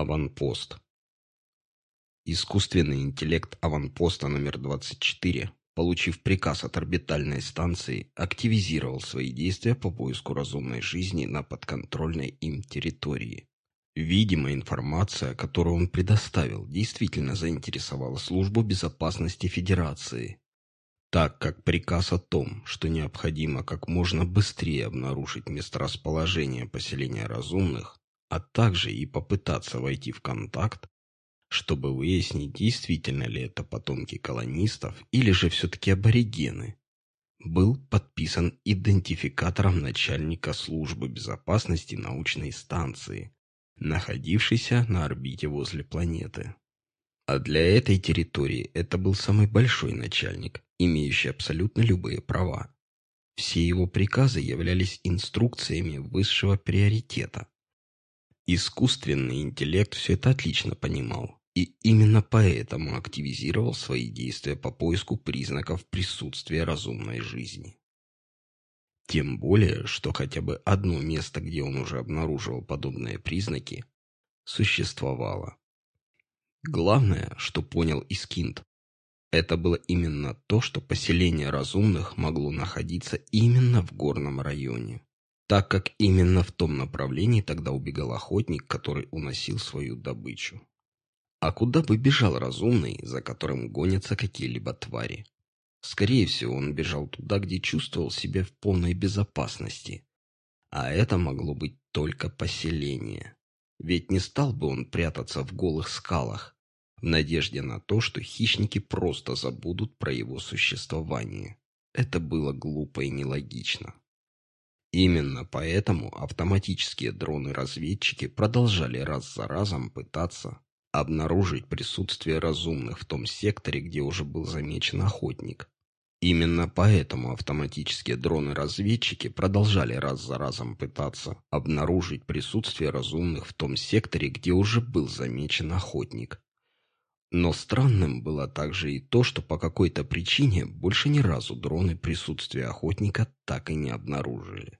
Аванпост. Искусственный интеллект аванпоста номер 24, получив приказ от орбитальной станции, активизировал свои действия по поиску разумной жизни на подконтрольной им территории. Видимо, информация, которую он предоставил, действительно заинтересовала Службу безопасности Федерации, так как приказ о том, что необходимо как можно быстрее обнаружить месторасположение поселения разумных, а также и попытаться войти в контакт, чтобы выяснить, действительно ли это потомки колонистов или же все-таки аборигены, был подписан идентификатором начальника службы безопасности научной станции, находившейся на орбите возле планеты. А для этой территории это был самый большой начальник, имеющий абсолютно любые права. Все его приказы являлись инструкциями высшего приоритета. Искусственный интеллект все это отлично понимал, и именно поэтому активизировал свои действия по поиску признаков присутствия разумной жизни. Тем более, что хотя бы одно место, где он уже обнаруживал подобные признаки, существовало. Главное, что понял Искинд, это было именно то, что поселение разумных могло находиться именно в горном районе так как именно в том направлении тогда убегал охотник, который уносил свою добычу. А куда бы бежал разумный, за которым гонятся какие-либо твари? Скорее всего, он бежал туда, где чувствовал себя в полной безопасности. А это могло быть только поселение. Ведь не стал бы он прятаться в голых скалах, в надежде на то, что хищники просто забудут про его существование. Это было глупо и нелогично. Именно поэтому автоматические дроны-разведчики продолжали раз за разом пытаться обнаружить присутствие разумных в том секторе, где уже был замечен охотник. Именно поэтому автоматические дроны-разведчики продолжали раз за разом пытаться обнаружить присутствие разумных в том секторе, где уже был замечен охотник. Но странным было также и то, что по какой-то причине больше ни разу дроны присутствия охотника так и не обнаружили.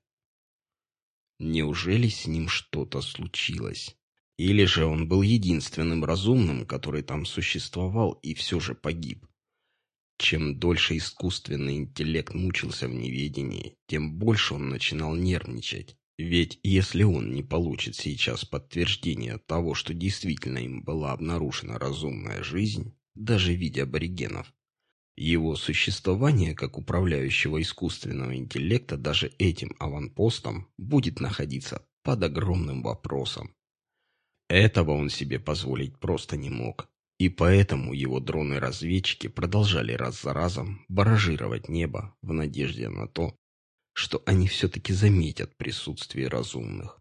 Неужели с ним что-то случилось? Или же он был единственным разумным, который там существовал и все же погиб? Чем дольше искусственный интеллект мучился в неведении, тем больше он начинал нервничать. Ведь если он не получит сейчас подтверждение того, что действительно им была обнаружена разумная жизнь, даже в виде аборигенов, его существование как управляющего искусственного интеллекта даже этим аванпостом будет находиться под огромным вопросом. Этого он себе позволить просто не мог. И поэтому его дроны-разведчики продолжали раз за разом баражировать небо в надежде на то, что они все-таки заметят присутствие разумных.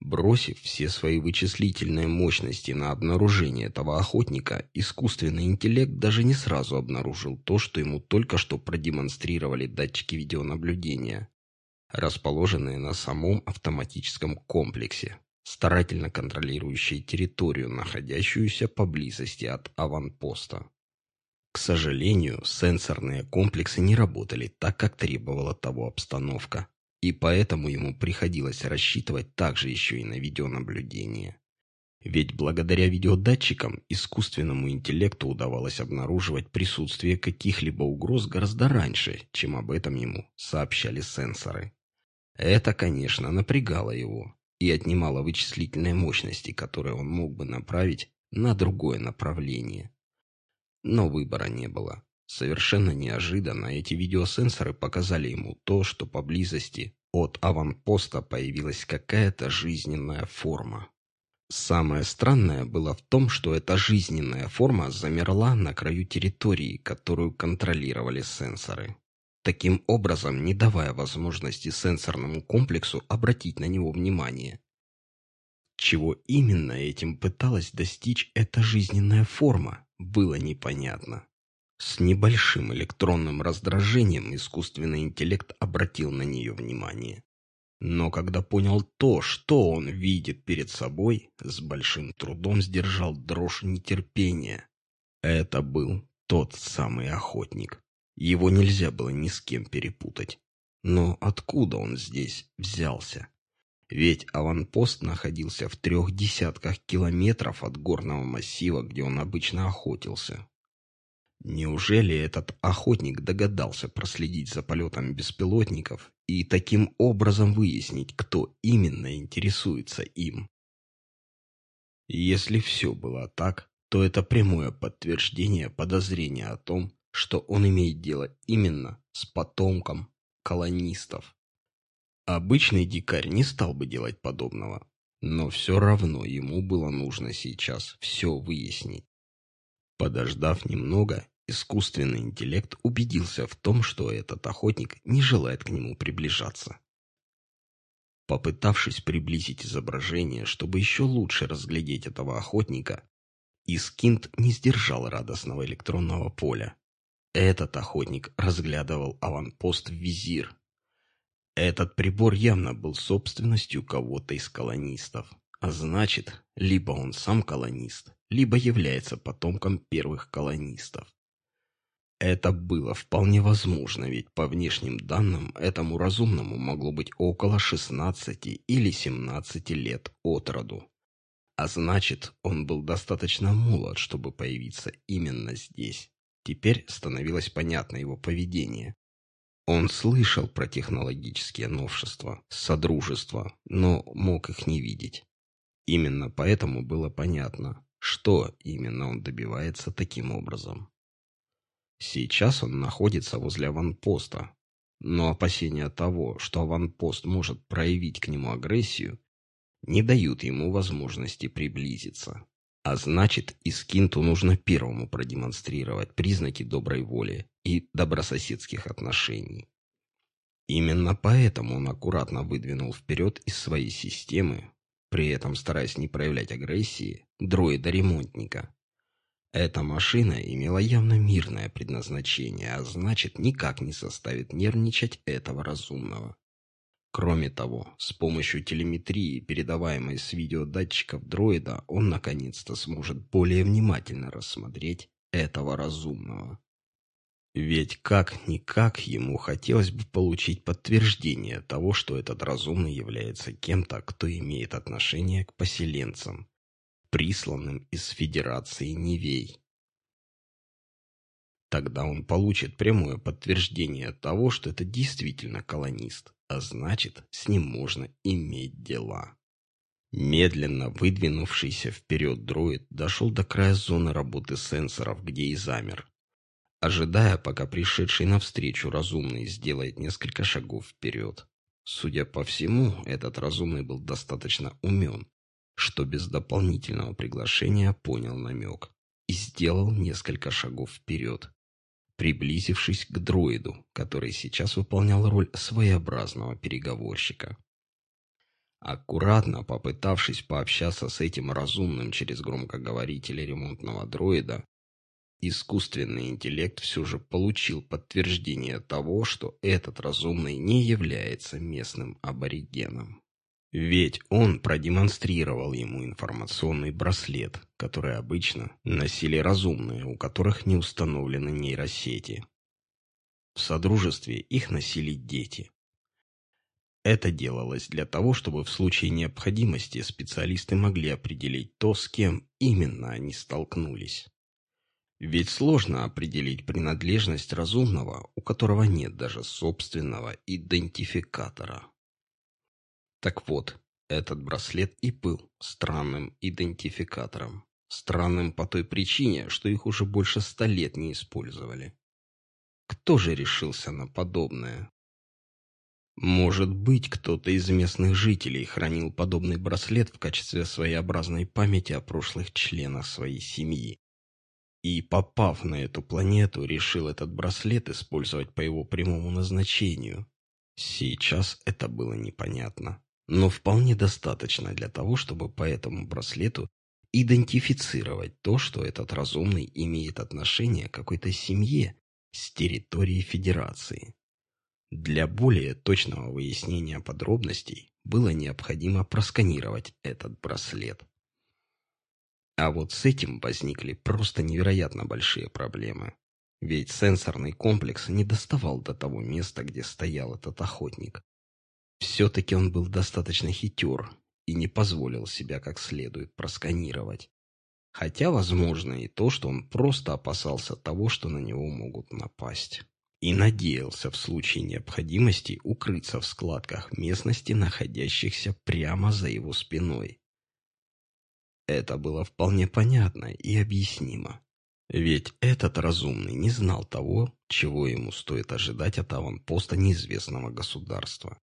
Бросив все свои вычислительные мощности на обнаружение этого охотника, искусственный интеллект даже не сразу обнаружил то, что ему только что продемонстрировали датчики видеонаблюдения, расположенные на самом автоматическом комплексе, старательно контролирующие территорию, находящуюся поблизости от аванпоста. К сожалению, сенсорные комплексы не работали так, как требовала того обстановка и поэтому ему приходилось рассчитывать также еще и на видеонаблюдение. Ведь благодаря видеодатчикам искусственному интеллекту удавалось обнаруживать присутствие каких-либо угроз гораздо раньше, чем об этом ему сообщали сенсоры. Это, конечно, напрягало его и отнимало вычислительные мощности, которые он мог бы направить на другое направление. Но выбора не было. Совершенно неожиданно эти видеосенсоры показали ему то, что поблизости от аванпоста появилась какая-то жизненная форма. Самое странное было в том, что эта жизненная форма замерла на краю территории, которую контролировали сенсоры. Таким образом, не давая возможности сенсорному комплексу обратить на него внимание. Чего именно этим пыталась достичь эта жизненная форма, было непонятно. С небольшим электронным раздражением искусственный интеллект обратил на нее внимание. Но когда понял то, что он видит перед собой, с большим трудом сдержал дрожь нетерпения. Это был тот самый охотник. Его нельзя было ни с кем перепутать. Но откуда он здесь взялся? Ведь аванпост находился в трех десятках километров от горного массива, где он обычно охотился. Неужели этот охотник догадался проследить за полетом беспилотников и таким образом выяснить, кто именно интересуется им? Если все было так, то это прямое подтверждение подозрения о том, что он имеет дело именно с потомком колонистов. Обычный дикарь не стал бы делать подобного, но все равно ему было нужно сейчас все выяснить. Подождав немного, искусственный интеллект убедился в том, что этот охотник не желает к нему приближаться. Попытавшись приблизить изображение, чтобы еще лучше разглядеть этого охотника, Искинт не сдержал радостного электронного поля. Этот охотник разглядывал аванпост визир, этот прибор явно был собственностью кого-то из колонистов. А значит, либо он сам колонист, либо является потомком первых колонистов. Это было вполне возможно, ведь по внешним данным этому разумному могло быть около 16 или 17 лет от роду. А значит, он был достаточно молод, чтобы появиться именно здесь. Теперь становилось понятно его поведение. Он слышал про технологические новшества, содружества, но мог их не видеть. Именно поэтому было понятно, что именно он добивается таким образом. Сейчас он находится возле аванпоста, но опасения того, что аванпост может проявить к нему агрессию, не дают ему возможности приблизиться. А значит, Искинту нужно первому продемонстрировать признаки доброй воли и добрососедских отношений. Именно поэтому он аккуратно выдвинул вперед из своей системы, при этом стараясь не проявлять агрессии, дроида-ремонтника. Эта машина имела явно мирное предназначение, а значит, никак не составит нервничать этого разумного. Кроме того, с помощью телеметрии, передаваемой с видеодатчиков дроида, он наконец-то сможет более внимательно рассмотреть этого разумного. Ведь как-никак ему хотелось бы получить подтверждение того, что этот разумный является кем-то, кто имеет отношение к поселенцам, присланным из Федерации Невей. Тогда он получит прямое подтверждение того, что это действительно колонист а значит, с ним можно иметь дела. Медленно выдвинувшийся вперед дроид дошел до края зоны работы сенсоров, где и замер, ожидая, пока пришедший навстречу разумный сделает несколько шагов вперед. Судя по всему, этот разумный был достаточно умен, что без дополнительного приглашения понял намек и сделал несколько шагов вперед приблизившись к дроиду, который сейчас выполнял роль своеобразного переговорщика. Аккуратно попытавшись пообщаться с этим разумным через громкоговорители ремонтного дроида, искусственный интеллект все же получил подтверждение того, что этот разумный не является местным аборигеном. Ведь он продемонстрировал ему информационный браслет, который обычно носили разумные, у которых не установлены нейросети. В Содружестве их носили дети. Это делалось для того, чтобы в случае необходимости специалисты могли определить то, с кем именно они столкнулись. Ведь сложно определить принадлежность разумного, у которого нет даже собственного идентификатора. Так вот, этот браслет и был странным идентификатором. Странным по той причине, что их уже больше ста лет не использовали. Кто же решился на подобное? Может быть, кто-то из местных жителей хранил подобный браслет в качестве своеобразной памяти о прошлых членах своей семьи. И, попав на эту планету, решил этот браслет использовать по его прямому назначению. Сейчас это было непонятно но вполне достаточно для того, чтобы по этому браслету идентифицировать то, что этот разумный имеет отношение к какой-то семье с территории Федерации. Для более точного выяснения подробностей было необходимо просканировать этот браслет. А вот с этим возникли просто невероятно большие проблемы. Ведь сенсорный комплекс не доставал до того места, где стоял этот охотник. Все-таки он был достаточно хитер и не позволил себя как следует просканировать. Хотя, возможно, и то, что он просто опасался того, что на него могут напасть. И надеялся в случае необходимости укрыться в складках местности, находящихся прямо за его спиной. Это было вполне понятно и объяснимо. Ведь этот разумный не знал того, чего ему стоит ожидать от аванпоста неизвестного государства.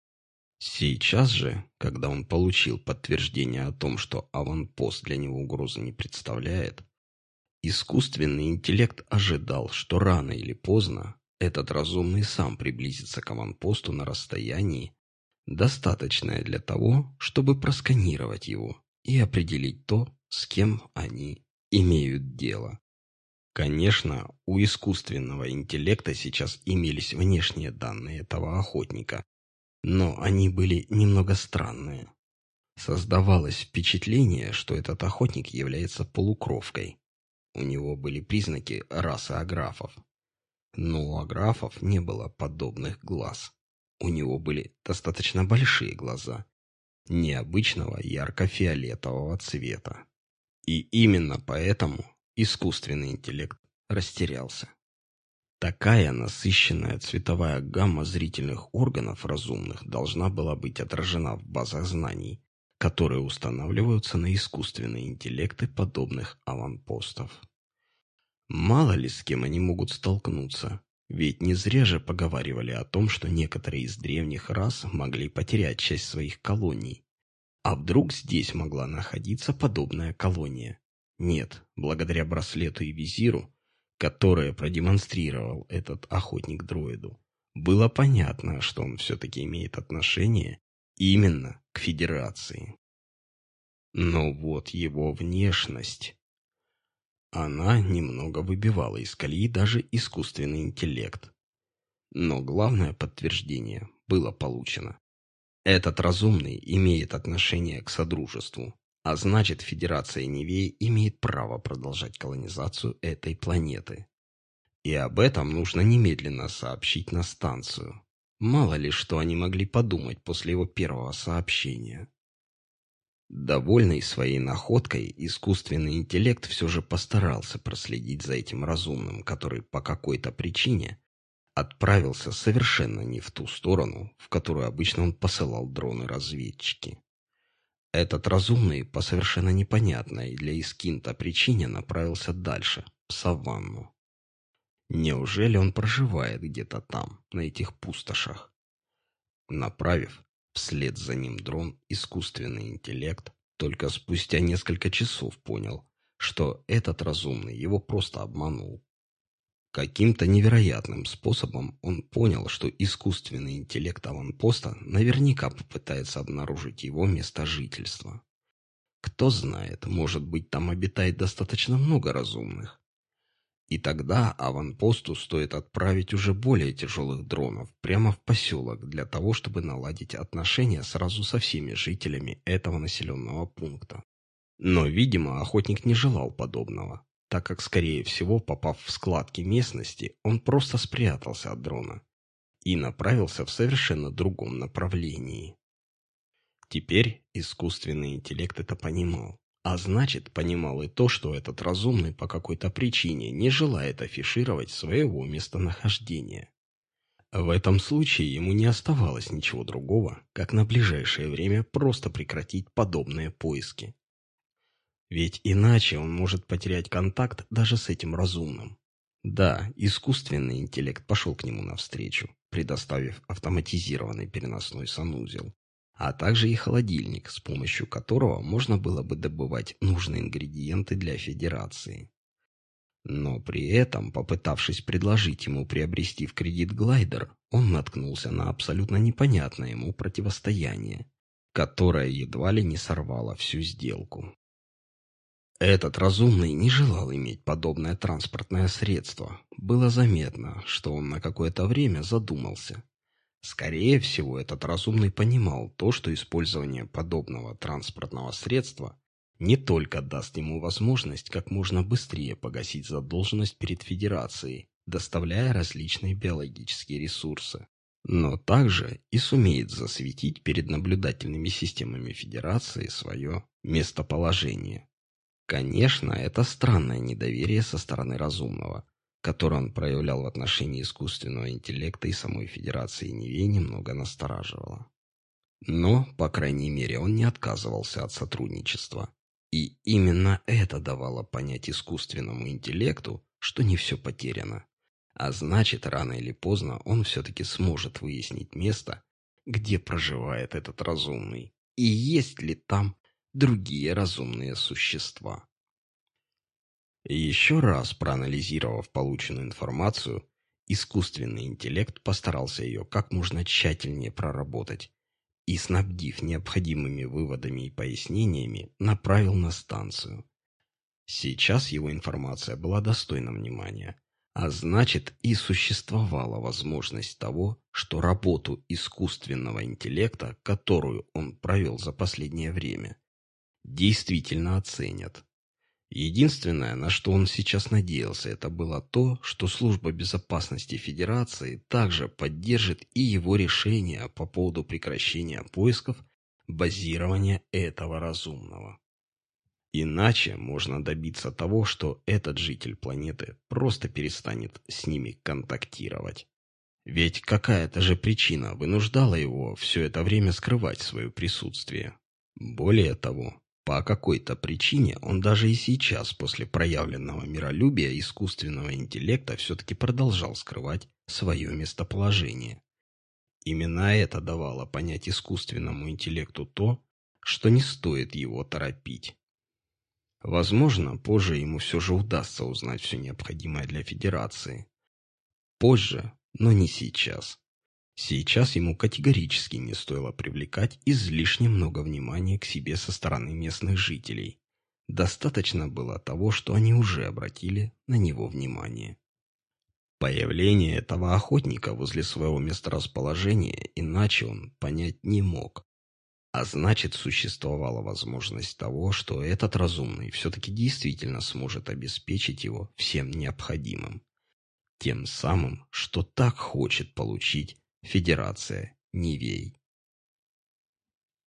Сейчас же, когда он получил подтверждение о том, что аванпост для него угрозы не представляет, искусственный интеллект ожидал, что рано или поздно этот разумный сам приблизится к аванпосту на расстоянии, достаточное для того, чтобы просканировать его и определить то, с кем они имеют дело. Конечно, у искусственного интеллекта сейчас имелись внешние данные этого охотника, но они были немного странные. Создавалось впечатление, что этот охотник является полукровкой. У него были признаки расы аграфов. Но у аграфов не было подобных глаз. У него были достаточно большие глаза, необычного ярко-фиолетового цвета. И именно поэтому искусственный интеллект растерялся. Такая насыщенная цветовая гамма зрительных органов разумных должна была быть отражена в базах знаний, которые устанавливаются на искусственные интеллекты подобных аванпостов. Мало ли с кем они могут столкнуться, ведь не зря же поговаривали о том, что некоторые из древних рас могли потерять часть своих колоний. А вдруг здесь могла находиться подобная колония? Нет, благодаря браслету и визиру которое продемонстрировал этот охотник дроиду, было понятно, что он все-таки имеет отношение именно к Федерации. Но вот его внешность... Она немного выбивала из колеи даже искусственный интеллект. Но главное подтверждение было получено. Этот разумный имеет отношение к Содружеству, а значит, Федерация Невей имеет право продолжать колонизацию этой планеты. И об этом нужно немедленно сообщить на станцию. Мало ли, что они могли подумать после его первого сообщения. Довольный своей находкой, искусственный интеллект все же постарался проследить за этим разумным, который по какой-то причине отправился совершенно не в ту сторону, в которую обычно он посылал дроны-разведчики. Этот разумный по совершенно непонятной для Искинта причине направился дальше, в саванну. Неужели он проживает где-то там, на этих пустошах? Направив вслед за ним дрон искусственный интеллект, только спустя несколько часов понял, что этот разумный его просто обманул. Каким-то невероятным способом он понял, что искусственный интеллект аванпоста наверняка попытается обнаружить его место жительства. Кто знает, может быть, там обитает достаточно много разумных. И тогда аванпосту стоит отправить уже более тяжелых дронов прямо в поселок для того, чтобы наладить отношения сразу со всеми жителями этого населенного пункта. Но, видимо, охотник не желал подобного так как, скорее всего, попав в складки местности, он просто спрятался от дрона и направился в совершенно другом направлении. Теперь искусственный интеллект это понимал. А значит, понимал и то, что этот разумный по какой-то причине не желает афишировать своего местонахождения. В этом случае ему не оставалось ничего другого, как на ближайшее время просто прекратить подобные поиски. Ведь иначе он может потерять контакт даже с этим разумным. Да, искусственный интеллект пошел к нему навстречу, предоставив автоматизированный переносной санузел, а также и холодильник, с помощью которого можно было бы добывать нужные ингредиенты для Федерации. Но при этом, попытавшись предложить ему приобрести в кредит глайдер, он наткнулся на абсолютно непонятное ему противостояние, которое едва ли не сорвало всю сделку. Этот разумный не желал иметь подобное транспортное средство. Было заметно, что он на какое-то время задумался. Скорее всего, этот разумный понимал то, что использование подобного транспортного средства не только даст ему возможность как можно быстрее погасить задолженность перед Федерацией, доставляя различные биологические ресурсы, но также и сумеет засветить перед наблюдательными системами Федерации свое местоположение. Конечно, это странное недоверие со стороны разумного, которое он проявлял в отношении искусственного интеллекта и самой Федерации Невей немного настораживало. Но, по крайней мере, он не отказывался от сотрудничества. И именно это давало понять искусственному интеллекту, что не все потеряно. А значит, рано или поздно он все-таки сможет выяснить место, где проживает этот разумный, и есть ли там другие разумные существа. Еще раз проанализировав полученную информацию, искусственный интеллект постарался ее как можно тщательнее проработать и, снабдив необходимыми выводами и пояснениями, направил на станцию. Сейчас его информация была достойна внимания, а значит и существовала возможность того, что работу искусственного интеллекта, которую он провел за последнее время, действительно оценят. Единственное, на что он сейчас надеялся, это было то, что Служба безопасности Федерации также поддержит и его решение по поводу прекращения поисков базирования этого разумного. Иначе можно добиться того, что этот житель планеты просто перестанет с ними контактировать. Ведь какая-то же причина вынуждала его все это время скрывать свое присутствие. Более того, по какой-то причине он даже и сейчас, после проявленного миролюбия искусственного интеллекта, все-таки продолжал скрывать свое местоположение. Именно это давало понять искусственному интеллекту то, что не стоит его торопить. Возможно, позже ему все же удастся узнать все необходимое для Федерации. Позже, но не сейчас. Сейчас ему категорически не стоило привлекать излишне много внимания к себе со стороны местных жителей. Достаточно было того, что они уже обратили на него внимание. Появление этого охотника возле своего месторасположения иначе он понять не мог. А значит, существовала возможность того, что этот разумный все-таки действительно сможет обеспечить его всем необходимым. Тем самым, что так хочет получить Федерация Нивей.